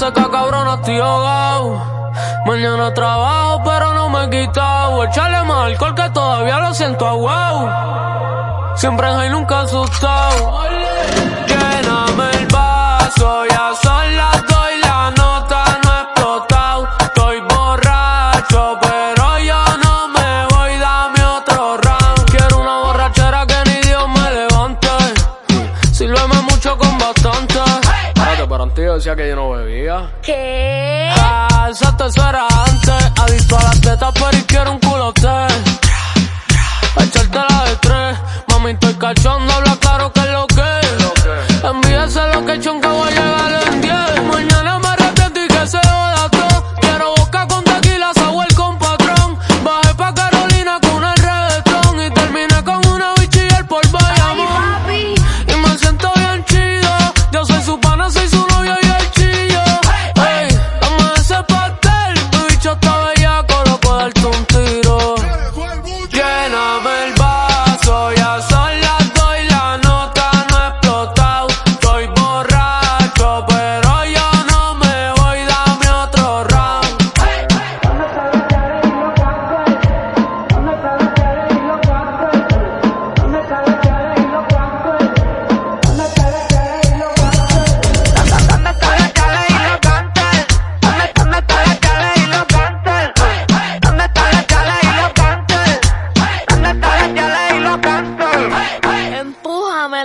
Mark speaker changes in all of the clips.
Speaker 1: cama estoy ahogado. Mañana trabajo, pero no me he quitado. Echarle más alcohol que todavía lo siento a wow. Siempre hay nunca asustado. Mucho con bastante. Espérate, pero antes decía que yo no bebía.
Speaker 2: ¿Qué?
Speaker 1: Ah, esa tercera antes. Adicto a las tetas, pero quiero un culote. Pa' echártela de tres. Mami, estoy cachondo, bellaco, loco,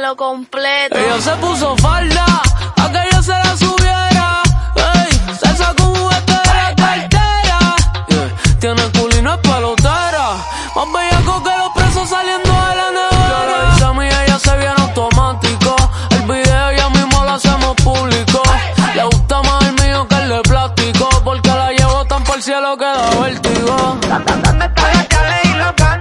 Speaker 2: Empújamelo completo.
Speaker 1: Ella se puso falda, a que yo se la subiera. Ey, se sacó un juguete de la cartera. Yeah, Tiene culo y no es pelotera. Más bellaco que los presos saliendo de la nevera. Esa mía ella se viene automático. El video ya mismo lo hacemos público. Le gusta más el mío que el de plástico. Porque la llevo tan por el cielo que da vértigo.
Speaker 2: ¿Dónde está la y los